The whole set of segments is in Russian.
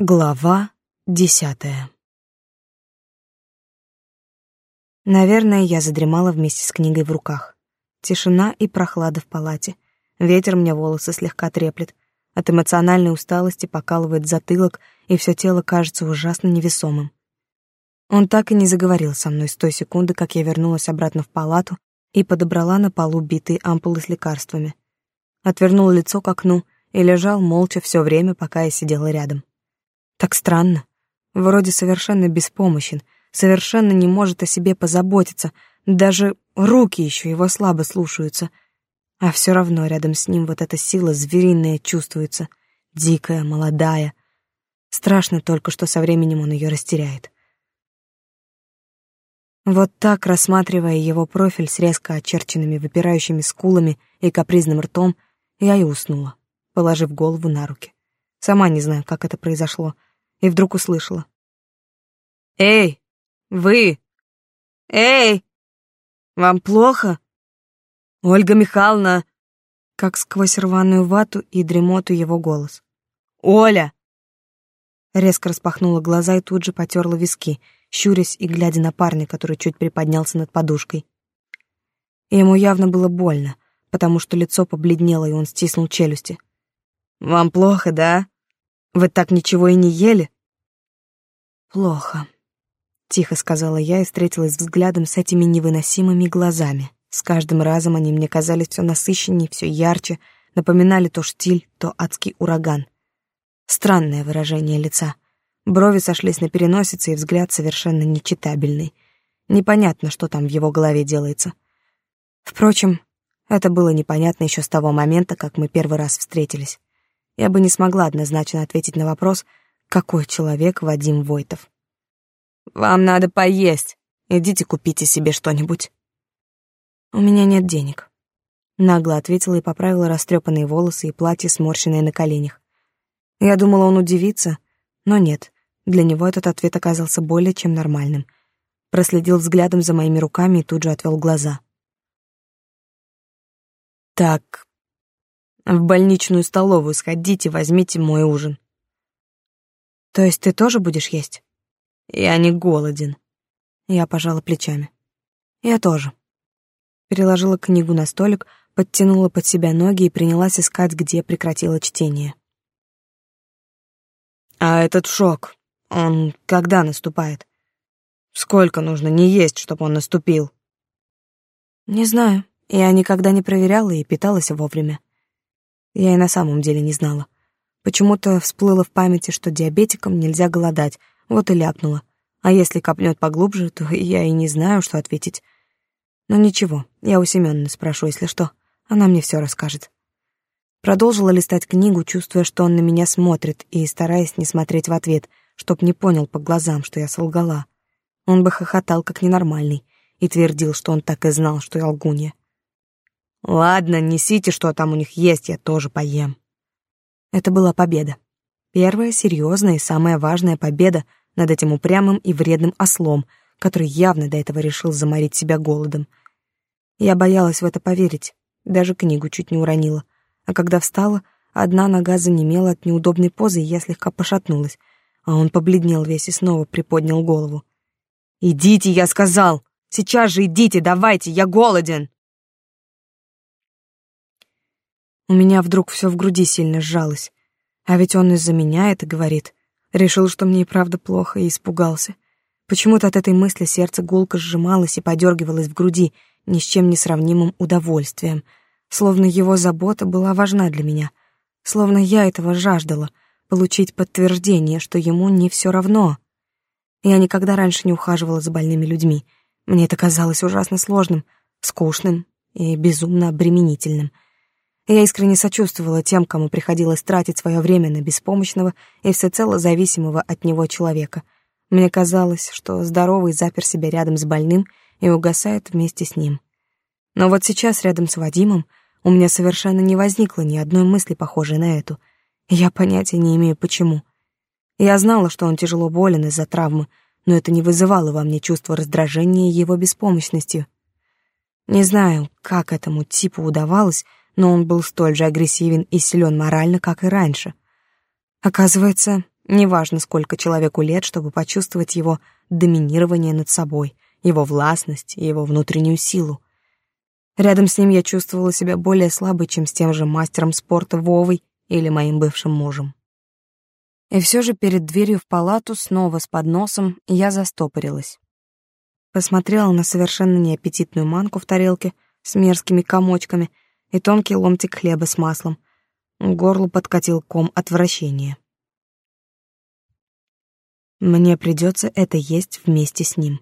Глава десятая Наверное, я задремала вместе с книгой в руках. Тишина и прохлада в палате. Ветер мне волосы слегка треплет. От эмоциональной усталости покалывает затылок, и все тело кажется ужасно невесомым. Он так и не заговорил со мной с той секунды, как я вернулась обратно в палату и подобрала на полу битые ампулы с лекарствами. Отвернул лицо к окну и лежал молча все время, пока я сидела рядом. Так странно. Вроде совершенно беспомощен, совершенно не может о себе позаботиться, даже руки еще его слабо слушаются. А все равно рядом с ним вот эта сила звериная чувствуется, дикая, молодая. Страшно только, что со временем он ее растеряет. Вот так, рассматривая его профиль с резко очерченными выпирающими скулами и капризным ртом, я и уснула, положив голову на руки. Сама не знаю, как это произошло, и вдруг услышала. «Эй, вы! Эй! Вам плохо? Ольга Михайловна!» Как сквозь рваную вату и дремоту его голос. «Оля!» Резко распахнула глаза и тут же потерла виски, щурясь и глядя на парня, который чуть приподнялся над подушкой. Ему явно было больно, потому что лицо побледнело, и он стиснул челюсти. «Вам плохо, да? Вы так ничего и не ели?» «Плохо», — тихо сказала я и встретилась взглядом с этими невыносимыми глазами. С каждым разом они мне казались все насыщеннее, все ярче, напоминали то штиль, то адский ураган. Странное выражение лица. Брови сошлись на переносице, и взгляд совершенно нечитабельный. Непонятно, что там в его голове делается. Впрочем, это было непонятно еще с того момента, как мы первый раз встретились. Я бы не смогла однозначно ответить на вопрос — какой человек Вадим Войтов? Вам надо поесть. Идите купите себе что-нибудь. У меня нет денег. Нагло ответила и поправила растрепанные волосы и платье, сморщенное на коленях. Я думала, он удивится, но нет. Для него этот ответ оказался более чем нормальным. Проследил взглядом за моими руками и тут же отвел глаза. Так, в больничную столовую сходите, возьмите мой ужин. То есть ты тоже будешь есть? Я не голоден. Я пожала плечами. Я тоже. Переложила книгу на столик, подтянула под себя ноги и принялась искать, где прекратила чтение. А этот шок, он когда наступает? Сколько нужно не есть, чтобы он наступил? Не знаю. Я никогда не проверяла и питалась вовремя. Я и на самом деле не знала. Почему-то всплыло в памяти, что диабетикам нельзя голодать, вот и ляпнула. А если копнет поглубже, то я и не знаю, что ответить. Но ничего, я у Семёны спрошу, если что. Она мне все расскажет. Продолжила листать книгу, чувствуя, что он на меня смотрит, и стараясь не смотреть в ответ, чтоб не понял по глазам, что я солгала. Он бы хохотал, как ненормальный, и твердил, что он так и знал, что я лгунья. «Ладно, несите, что там у них есть, я тоже поем». Это была победа. Первая серьезная и самая важная победа над этим упрямым и вредным ослом, который явно до этого решил заморить себя голодом. Я боялась в это поверить, даже книгу чуть не уронила. А когда встала, одна нога занемела от неудобной позы, и я слегка пошатнулась, а он побледнел весь и снова приподнял голову. «Идите, я сказал! Сейчас же идите, давайте, я голоден!» У меня вдруг все в груди сильно сжалось. А ведь он из-за меня это говорит. Решил, что мне и правда плохо, и испугался. Почему-то от этой мысли сердце гулко сжималось и подергивалось в груди ни с чем не сравнимым удовольствием, словно его забота была важна для меня, словно я этого жаждала, получить подтверждение, что ему не все равно. Я никогда раньше не ухаживала за больными людьми. Мне это казалось ужасно сложным, скучным и безумно обременительным — я искренне сочувствовала тем, кому приходилось тратить свое время на беспомощного и всецело зависимого от него человека. Мне казалось, что здоровый запер себя рядом с больным и угасает вместе с ним. Но вот сейчас рядом с Вадимом у меня совершенно не возникло ни одной мысли, похожей на эту. Я понятия не имею, почему. Я знала, что он тяжело болен из-за травмы, но это не вызывало во мне чувства раздражения его беспомощностью. Не знаю, как этому типу удавалось, но он был столь же агрессивен и силен морально, как и раньше. Оказывается, Неважно, сколько человеку лет, чтобы почувствовать его доминирование над собой, его властность и его внутреннюю силу. Рядом с ним я чувствовала себя более слабой, чем с тем же мастером спорта Вовой или моим бывшим мужем. И все же перед дверью в палату снова с подносом я застопорилась. Посмотрела на совершенно неаппетитную манку в тарелке с мерзкими комочками и тонкий ломтик хлеба с маслом. К горлу подкатил ком отвращения. Мне придется это есть вместе с ним.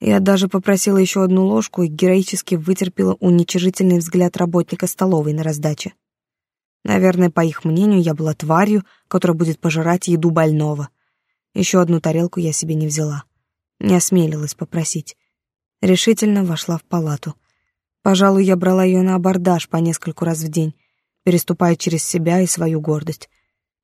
Я даже попросила еще одну ложку и героически вытерпела уничижительный взгляд работника столовой на раздаче. Наверное, по их мнению, я была тварью, которая будет пожирать еду больного. Еще одну тарелку я себе не взяла. Не осмелилась попросить. Решительно вошла в палату. Пожалуй, я брала ее на абордаж по нескольку раз в день, переступая через себя и свою гордость.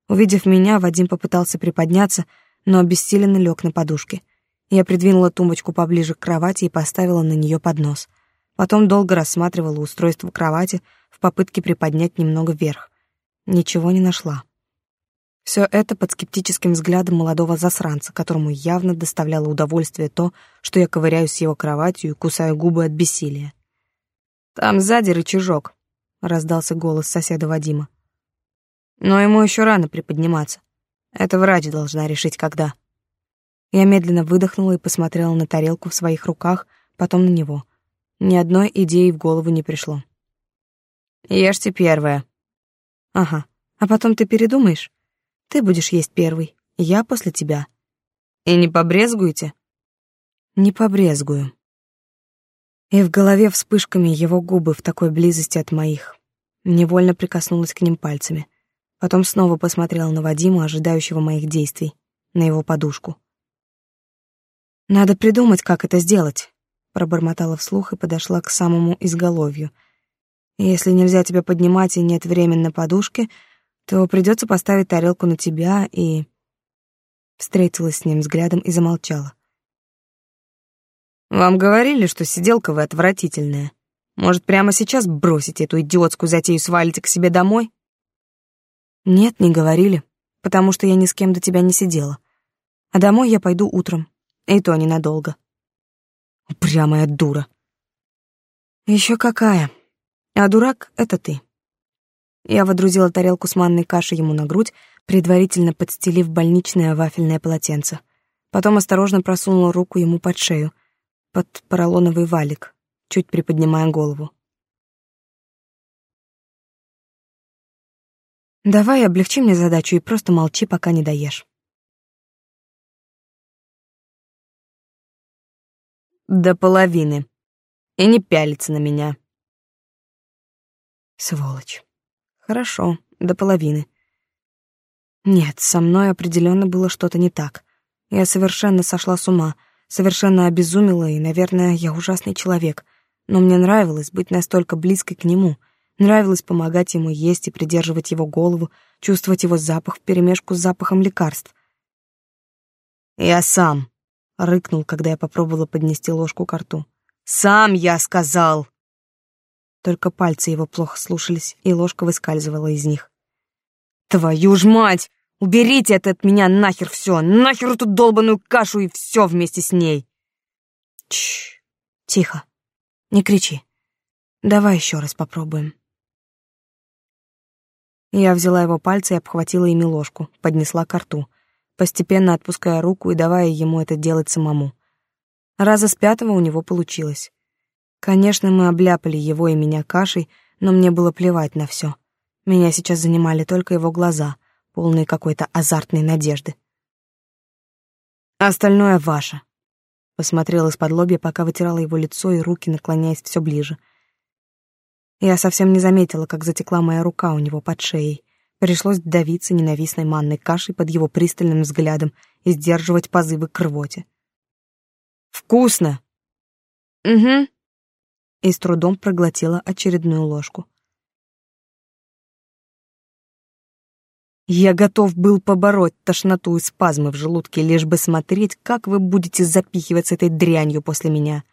Увидев меня, Вадим попытался приподняться, но обессиленно лег на подушке — я придвинула тумбочку поближе к кровати и поставила на нее поднос. Потом долго рассматривала устройство кровати в попытке приподнять немного вверх. Ничего не нашла. Все это под скептическим взглядом молодого засранца, которому явно доставляло удовольствие то, что я ковыряюсь с его кроватью и кусаю губы от бессилия. «Там сзади рычажок», — раздался голос соседа Вадима. «Но ему еще рано приподниматься. Это врач должна решить, когда». Я медленно выдохнула и посмотрела на тарелку в своих руках, потом на него. Ни одной идеи в голову не пришло. «Ешьте первая». «Ага, а потом ты передумаешь? Ты будешь есть первый, я после тебя». «И не побрезгуете?» «Не побрезгую». И в голове вспышками его губы в такой близости от моих. Невольно прикоснулась к ним пальцами. Потом снова посмотрела на Вадима, ожидающего моих действий, на его подушку. Надо придумать, как это сделать, пробормотала вслух и подошла к самому изголовью. Если нельзя тебя поднимать и нет времени на подушке, то придется поставить тарелку на тебя и встретилась с ним взглядом и замолчала. Вам говорили, что сиделка вы отвратительная. Может, прямо сейчас бросить эту идиотскую затею свалите к себе домой? Нет, не говорили, потому что я ни с кем до тебя не сидела. А домой я пойду утром. И то ненадолго. Упрямая дура. Еще какая. А дурак — это ты. Я водрузила тарелку с манной кашей ему на грудь, предварительно подстелив больничное вафельное полотенце. Потом осторожно просунула руку ему под шею, под поролоновый валик, чуть приподнимая голову. «Давай облегчи мне задачу и просто молчи, пока не доешь». До половины. И не пялится на меня. Сволочь. Хорошо, до половины. Нет, со мной определенно было что-то не так. Я совершенно сошла с ума, совершенно обезумела, и, наверное, я ужасный человек. Но мне нравилось быть настолько близкой к нему. Нравилось помогать ему есть и придерживать его голову, чувствовать его запах вперемешку с запахом лекарств. «Я сам», рыкнул, когда я попробовала поднести ложку к рту. «Сам я сказал!» Только пальцы его плохо слушались, и ложка выскальзывала из них. «Твою ж мать! Уберите это от меня нахер все! Нахер эту долбаную кашу и все вместе с ней!» Чш, тихо, не кричи. Давай еще раз попробуем. Я взяла его пальцы и обхватила ими ложку, поднесла к рту постепенно отпуская руку и давая ему это делать самому. Раза с пятого у него получилось. Конечно, мы обляпали его и меня кашей, но мне было плевать на все. Меня сейчас занимали только его глаза, полные какой-то азартной надежды. «Остальное ваше», — посмотрел из-под лобья, пока вытирала его лицо и руки, наклоняясь все ближе. Я совсем не заметила, как затекла моя рука у него под шеей. Пришлось давиться ненавистной манной кашей под его пристальным взглядом и сдерживать позывы к рвоте. «Вкусно!» «Угу», и с трудом проглотила очередную ложку. Я готов был побороть тошноту и спазмы в желудке, лишь бы смотреть, как вы будете запихиваться этой дрянью после меня.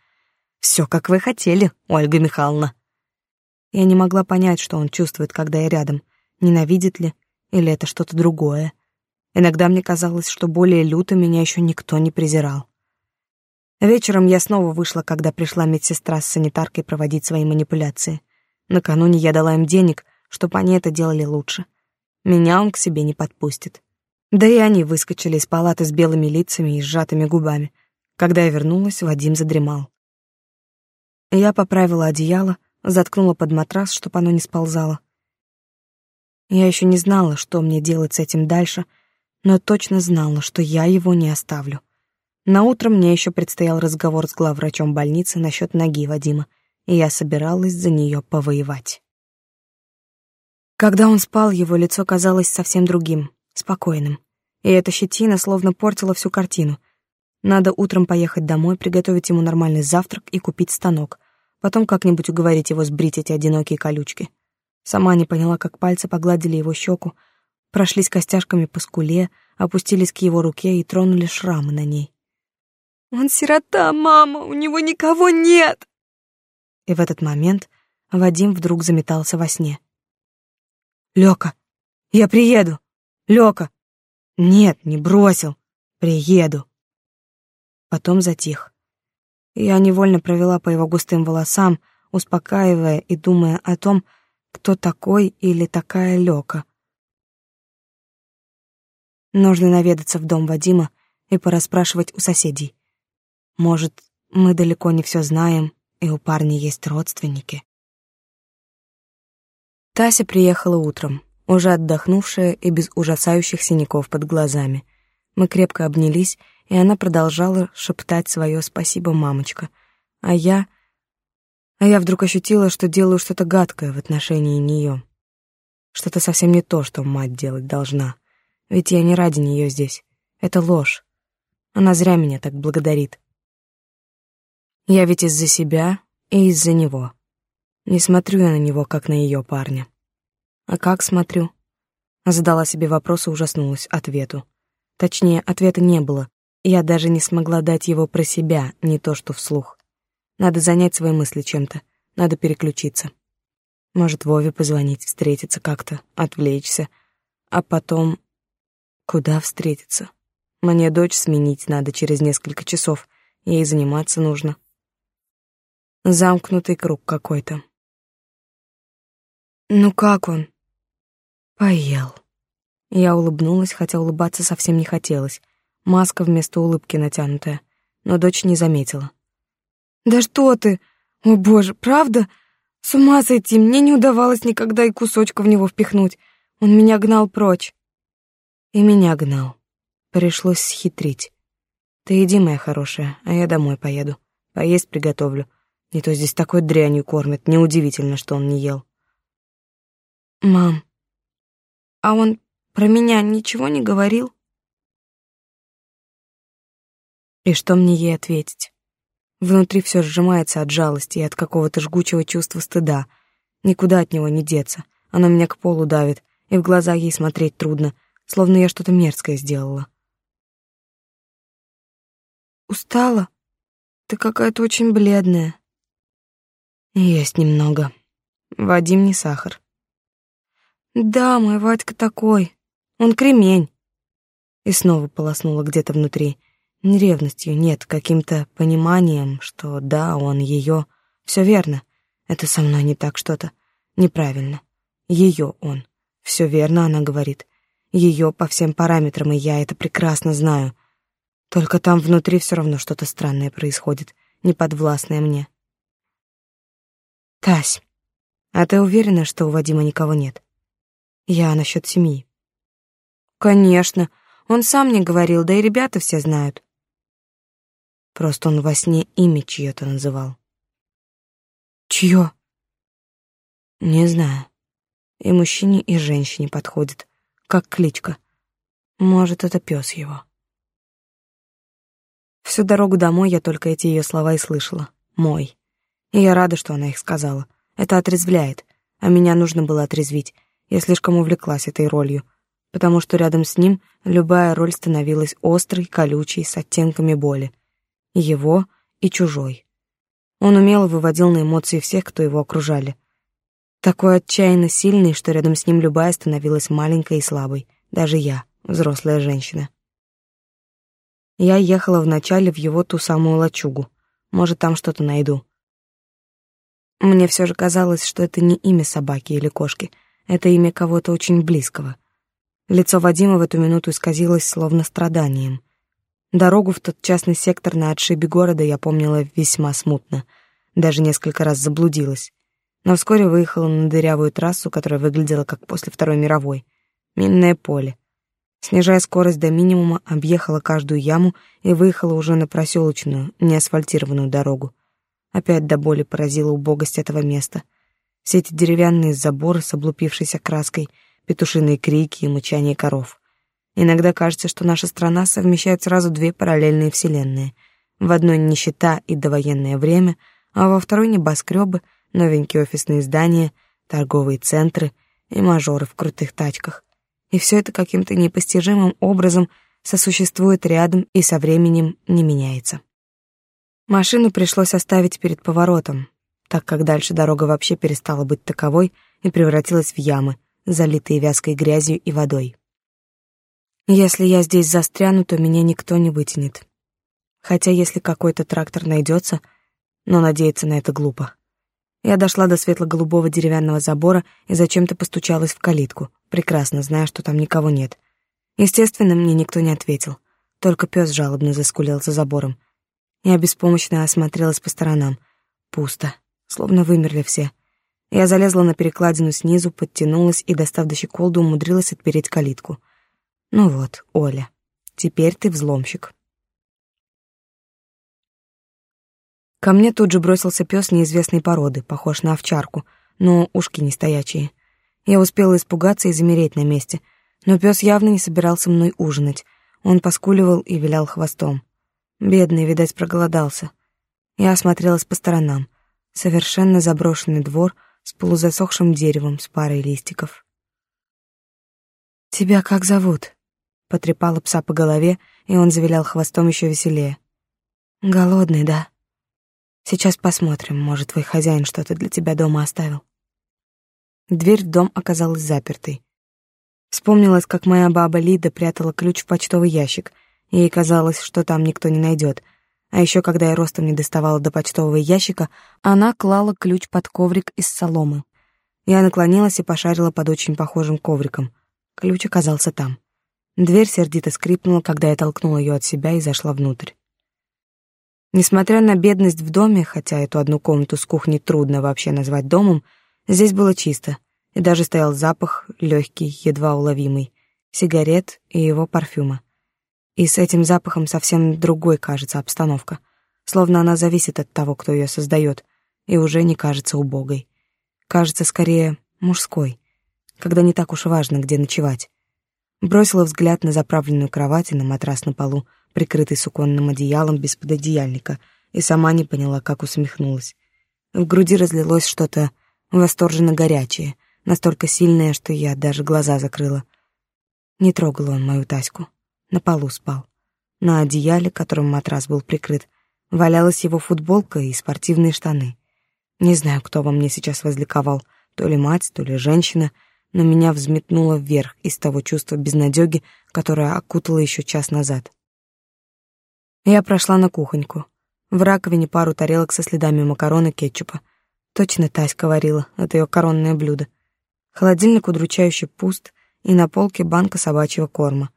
Все, как вы хотели, Ольга Михайловна. Я не могла понять, что он чувствует, когда я рядом ненавидит ли, или это что-то другое. Иногда мне казалось, что более люто меня еще никто не презирал. Вечером я снова вышла, когда пришла медсестра с санитаркой проводить свои манипуляции. Накануне я дала им денег, чтобы они это делали лучше. Меня он к себе не подпустит. Да и они выскочили из палаты с белыми лицами и сжатыми губами. Когда я вернулась, Вадим задремал. Я поправила одеяло, заткнула под матрас, чтобы оно не сползало. Я еще не знала, что мне делать с этим дальше, но точно знала, что я его не оставлю. На утро мне еще предстоял разговор с главврачом больницы насчет ноги Вадима, и я собиралась за нее повоевать. Когда он спал, его лицо казалось совсем другим, спокойным. И эта щетина словно портила всю картину. Надо утром поехать домой, приготовить ему нормальный завтрак и купить станок. Потом как-нибудь уговорить его сбрить эти одинокие колючки. Сама не поняла, как пальцы погладили его щеку, прошлись костяшками по скуле, опустились к его руке и тронули шрамы на ней. «Он сирота, мама, у него никого нет!» И в этот момент Вадим вдруг заметался во сне. Лёка, я приеду. Лёка. Нет, не бросил. Приеду. Потом затих. Я невольно провела по его густым волосам, успокаивая и думая о том, кто такой или такая Лёка. Нужно наведаться в дом Вадима и пораспрашивать у соседей. Может, мы далеко не все знаем, и у парня есть родственники. Тася приехала утром, уже отдохнувшая и без ужасающих синяков под глазами. Мы крепко обнялись, и она продолжала шептать свое «спасибо, мамочка». А я... А я вдруг ощутила, что делаю что-то гадкое в отношении нее. Что-то совсем не то, что мать делать должна. Ведь я не ради нее здесь. Это ложь. Она зря меня так благодарит. Я ведь из-за себя и из-за него. Не смотрю я на него, как на ее парня. А как смотрю? Задала себе вопрос и ужаснулась ответу. Точнее, ответа не было. Я даже не смогла дать его про себя, не то что вслух. Надо занять свои мысли чем-то, надо переключиться. Может, Вове позвонить, встретиться как-то, отвлечься. А потом... Куда встретиться? Мне дочь сменить надо через несколько часов, ей заниматься нужно. Замкнутый круг какой-то. «Ну как он?» «Поел». Я улыбнулась, хотя улыбаться совсем не хотелось. Маска вместо улыбки натянутая, но дочь не заметила. «Да что ты! О боже, правда? С ума сойти, мне не удавалось никогда и кусочка в него впихнуть. Он меня гнал прочь». И меня гнал. Пришлось схитрить. «Ты иди, моя хорошая, а я домой поеду. Поесть приготовлю. Не то здесь такой дрянью кормят, неудивительно, что он не ел». «Мам, а он про меня ничего не говорил?» И что мне ей ответить? Внутри все сжимается от жалости и от какого-то жгучего чувства стыда. Никуда от него не деться. Оно меня к полу давит, и в глаза ей смотреть трудно, словно я что-то мерзкое сделала. «Устала? Ты какая-то очень бледная». «Есть немного. Вадим не сахар». Да, мой Вадька такой. Он кремень. И снова полоснула где-то внутри. Не ревностью, нет, каким-то пониманием, что да, он ее. Все верно. Это со мной не так что-то. Неправильно. Ее он. Все верно, она говорит. Ее по всем параметрам, и я это прекрасно знаю. Только там внутри все равно что-то странное происходит, неподвластное мне. Тась, а ты уверена, что у Вадима никого нет? Я насчет семьи. Конечно, он сам мне говорил, да и ребята все знают. Просто он во сне имя чье-то называл. Чье? Не знаю. И мужчине, и женщине подходит, как кличка. Может, это пес его. Всю дорогу домой я только эти ее слова и слышала. Мой. И я рада, что она их сказала. Это отрезвляет, а меня нужно было отрезвить. Я слишком увлеклась этой ролью, потому что рядом с ним любая роль становилась острой, колючей, с оттенками боли. Его и чужой. Он умело выводил на эмоции всех, кто его окружали. Такой отчаянно сильный, что рядом с ним любая становилась маленькой и слабой, даже я, взрослая женщина. Я ехала вначале в его ту самую лачугу. Может, там что-то найду. Мне все же казалось, что это не имя собаки или кошки, это имя кого-то очень близкого. Лицо Вадима в эту минуту исказилось словно страданием. Дорогу в тот частный сектор на отшибе города я помнила весьма смутно, даже несколько раз заблудилась. Но вскоре выехала на дырявую трассу, которая выглядела как после Второй мировой. Минное поле. Снижая скорость до минимума, объехала каждую яму и выехала уже на проселочную, неасфальтированную дорогу. Опять до боли поразила убогость этого места. Все эти деревянные заборы с облупившейся краской, петушиные крики и мычание коров. Иногда кажется, что наша страна совмещает сразу две параллельные вселенные. В одной нищета и довоенное время, а во второй небоскребы, новенькие офисные здания, торговые центры и мажоры в крутых тачках и все это каким-то непостижимым образом сосуществует рядом и со временем не меняется. Машину пришлось оставить перед поворотом, так как дальше дорога вообще перестала быть таковой и превратилась в ямы, залитые вязкой грязью и водой. Если я здесь застряну, то меня никто не вытянет. Хотя если какой-то трактор найдется, но надеяться на это глупо. Я дошла до светло-голубого деревянного забора и зачем-то постучалась в калитку, прекрасно зная, что там никого нет. Естественно, мне никто не ответил. Только пес жалобно заскулил за забором. Я беспомощно осмотрелась по сторонам. Пусто, словно вымерли все. Я залезла на перекладину снизу, подтянулась и, достав до щеколды, умудрилась отпереть калитку. Ну вот, Оля, теперь ты взломщик. Ко мне тут же бросился пес неизвестной породы, похож на овчарку, но ушки не стоячие. Я успела испугаться и замереть на месте, но пес явно не собирался мной ужинать. Он поскуливал и вилял хвостом. Бедный, видать, проголодался. Я осмотрелась по сторонам. Совершенно заброшенный двор с полузасохшим деревом с парой листиков. «Тебя как зовут?» Потрепала пса по голове, и он завилял хвостом еще веселее. «Голодный, да?» Сейчас посмотрим, может, твой хозяин что-то для тебя дома оставил. Дверь в дом оказалась запертой. Вспомнилось, как моя баба Лида прятала ключ в почтовый ящик. Ей казалось, что там никто не найдет. А еще, когда я ростом не доставала до почтового ящика, она клала ключ под коврик из соломы. Я наклонилась и пошарила под очень похожим ковриком. Ключ оказался там. Дверь сердито скрипнула, когда я толкнула ее от себя и зашла внутрь. Несмотря на бедность в доме, хотя эту одну комнату с кухней трудно вообще назвать домом, здесь было чисто, и даже стоял запах, легкий, едва уловимый, сигарет и его парфюма. И с этим запахом совсем другой кажется обстановка, словно она зависит от того, кто ее создает, и уже не кажется убогой. Кажется скорее мужской, когда не так уж важно, где ночевать. Бросила взгляд на заправленную кровать и на матрас на полу, прикрытый суконным одеялом без пододеяльника, и сама не поняла, как усмехнулась. В груди разлилось что-то восторженно горячее, настолько сильное, что я даже глаза закрыла. Не трогал он мою Таську. На полу спал. На одеяле, которым матрас был прикрыт, валялась его футболка и спортивные штаны. Не знаю, кто во мне сейчас возликовал, то ли мать, то ли женщина, но меня взметнуло вверх из того чувства безнадёги, которое окутало еще час назад. Я прошла на кухоньку. В раковине пару тарелок со следами макарон и кетчупа. Точно Таська варила, это ее коронное блюдо. Холодильник удручающе пуст, и на полке банка собачьего корма.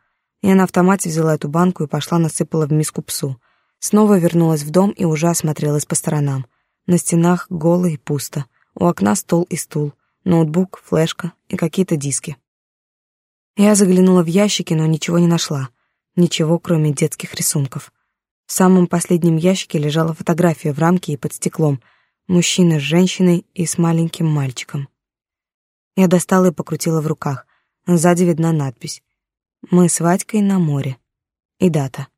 Я на автомате взяла эту банку и пошла насыпала в миску псу. Снова вернулась в дом и уже осмотрелась по сторонам. На стенах голо и пусто. У окна стол и стул, ноутбук, флешка и какие-то диски. Я заглянула в ящики, но ничего не нашла. Ничего, кроме детских рисунков. В самом последнем ящике лежала фотография в рамке и под стеклом. Мужчина с женщиной и с маленьким мальчиком. Я достала и покрутила в руках. Сзади видна надпись. «Мы с Вадькой на море». И дата.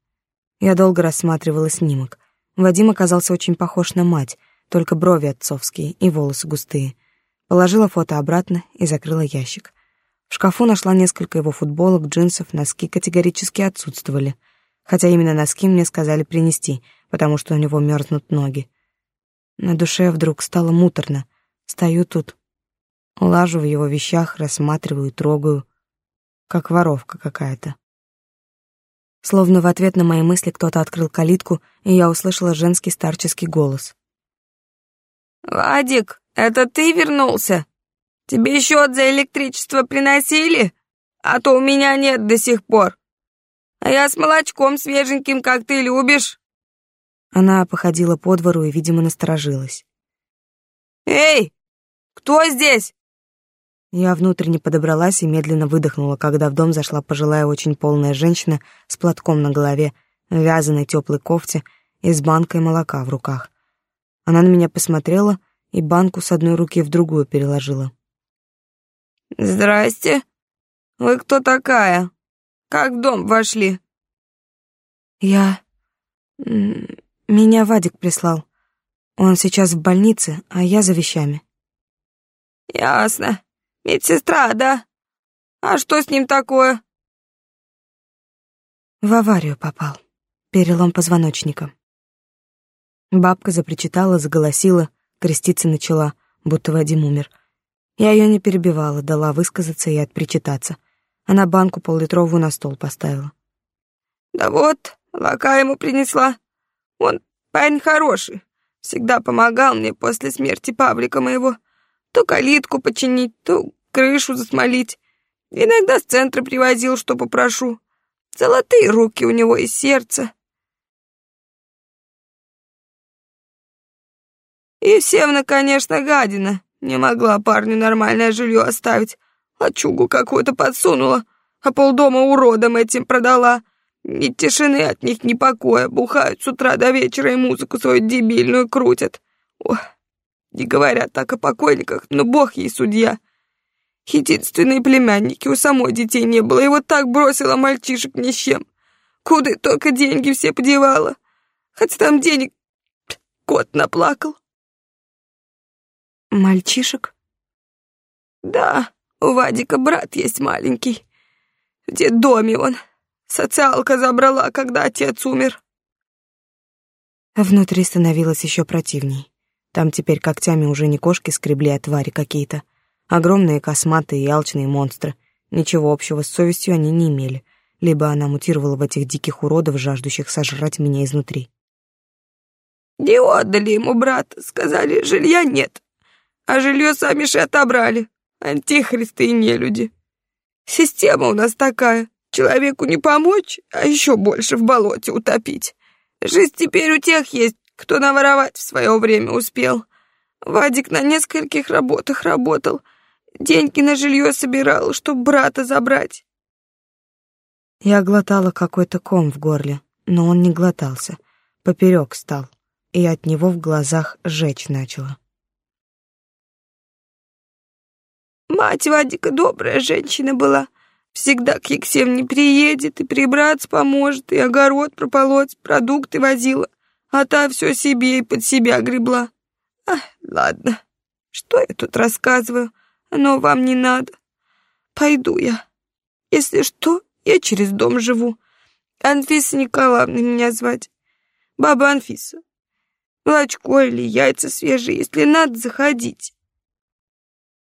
Я долго рассматривала снимок. Вадим оказался очень похож на мать, только брови отцовские и волосы густые. Положила фото обратно и закрыла ящик. В шкафу нашла несколько его футболок, джинсов, носки категорически отсутствовали — хотя именно носки мне сказали принести, потому что у него мерзнут ноги. На душе вдруг стало муторно. Стою тут, лажу в его вещах, рассматриваю, трогаю. Как воровка какая-то. Словно в ответ на мои мысли кто-то открыл калитку, и я услышала женский старческий голос. «Вадик, это ты вернулся? Тебе счет за электричество приносили? А то у меня нет до сих пор. А я с молочком свеженьким, как ты любишь». Она походила по двору и, видимо, насторожилась. «Эй, кто здесь?» Я внутренне подобралась и медленно выдохнула, когда в дом зашла пожилая очень полная женщина с платком на голове, в вязаной теплой кофте и с банкой молока в руках. Она на меня посмотрела и банку с одной руки в другую переложила. «Здрасте. Вы кто такая? Как в дом вошли?» «Я... Меня Вадик прислал. Он сейчас в больнице, а я за вещами». «Ясно. Медсестра, да? А что с ним такое?» В аварию попал. Перелом позвоночника. Бабка запричитала, заголосила, креститься начала, будто Вадим умер. Я ее не перебивала, дала высказаться и отпричитаться. Она банку поллитровую на стол поставила. «Да вот, молока ему принесла. Он парень хороший. Всегда помогал мне после смерти Павлика моего. То калитку починить, то крышу засмолить. Иногда с центра привозил, что попрошу. Золотые руки у него и сердце. И Севна, конечно, гадина. Не могла парню нормальное жилье оставить. Лачугу какую-то подсунула, а полдома уродом этим продала. Ни тишины от них, ни покоя. Бухают с утра до вечера и музыку свою дебильную крутят. Ох, не говорят так о покойниках, но бог ей судья. Единственные племянники, у самой детей не было, и вот так бросила мальчишек ни с чем. Куда только деньги все подевала. Хотя там денег кот наплакал. Мальчишек? Да, у Вадика брат есть маленький. В детдоме он. Социалка забрала, когда отец умер. Внутри становилось еще противней. Там теперь когтями уже не кошки скребли, а твари какие-то. Огромные косматые и алчные монстры. Ничего общего с совестью они не имели. Либо она мутировала в этих диких уродов, жаждущих сожрать меня изнутри. Не отдали ему брат, сказали, жилья нет. А жилье сами же отобрали. Антихристы и нелюди. Система у нас такая. Человеку не помочь, а еще больше в болоте утопить. Жизнь теперь у тех есть, кто наворовать в свое время успел. Вадик на нескольких работах работал — Деньги на жилье собирал, чтоб брата забрать. Я глотала какой-то ком в горле, но он не глотался. Поперек стал, и от него в глазах жечь начало. Мать Вадика добрая женщина была. Всегда к Ексем не приедет, и прибраться поможет, и огород прополоть, продукты возила. А та все себе и под себя гребла. А, ладно, что я тут рассказываю? Но вам не надо. Пойду я. Если что, я через дом живу. Анфиса Николаевна меня звать. Баба Анфиса. Молочко или яйца свежие, если надо, заходить.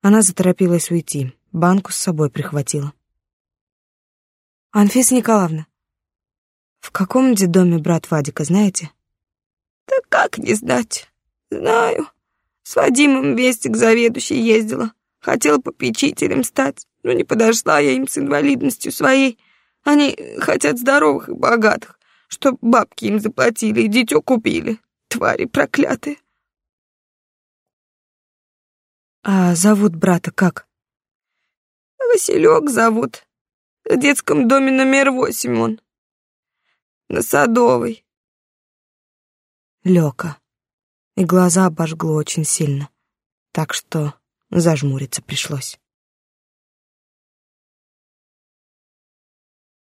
Она заторопилась уйти, банку с собой прихватила. Анфиса Николаевна, в каком детдоме брат Вадика, знаете? Да как не знать? Знаю. С Вадимом вместе к заведующей ездила. Хотела попечителем стать, но не подошла я им с инвалидностью своей. Они хотят здоровых и богатых, чтоб бабки им заплатили и дитё купили. Твари проклятые. А зовут брата как? Василек зовут. В детском доме номер восемь он. На Садовой. Лёка. И глаза обожгло очень сильно. Так что Зажмуриться пришлось.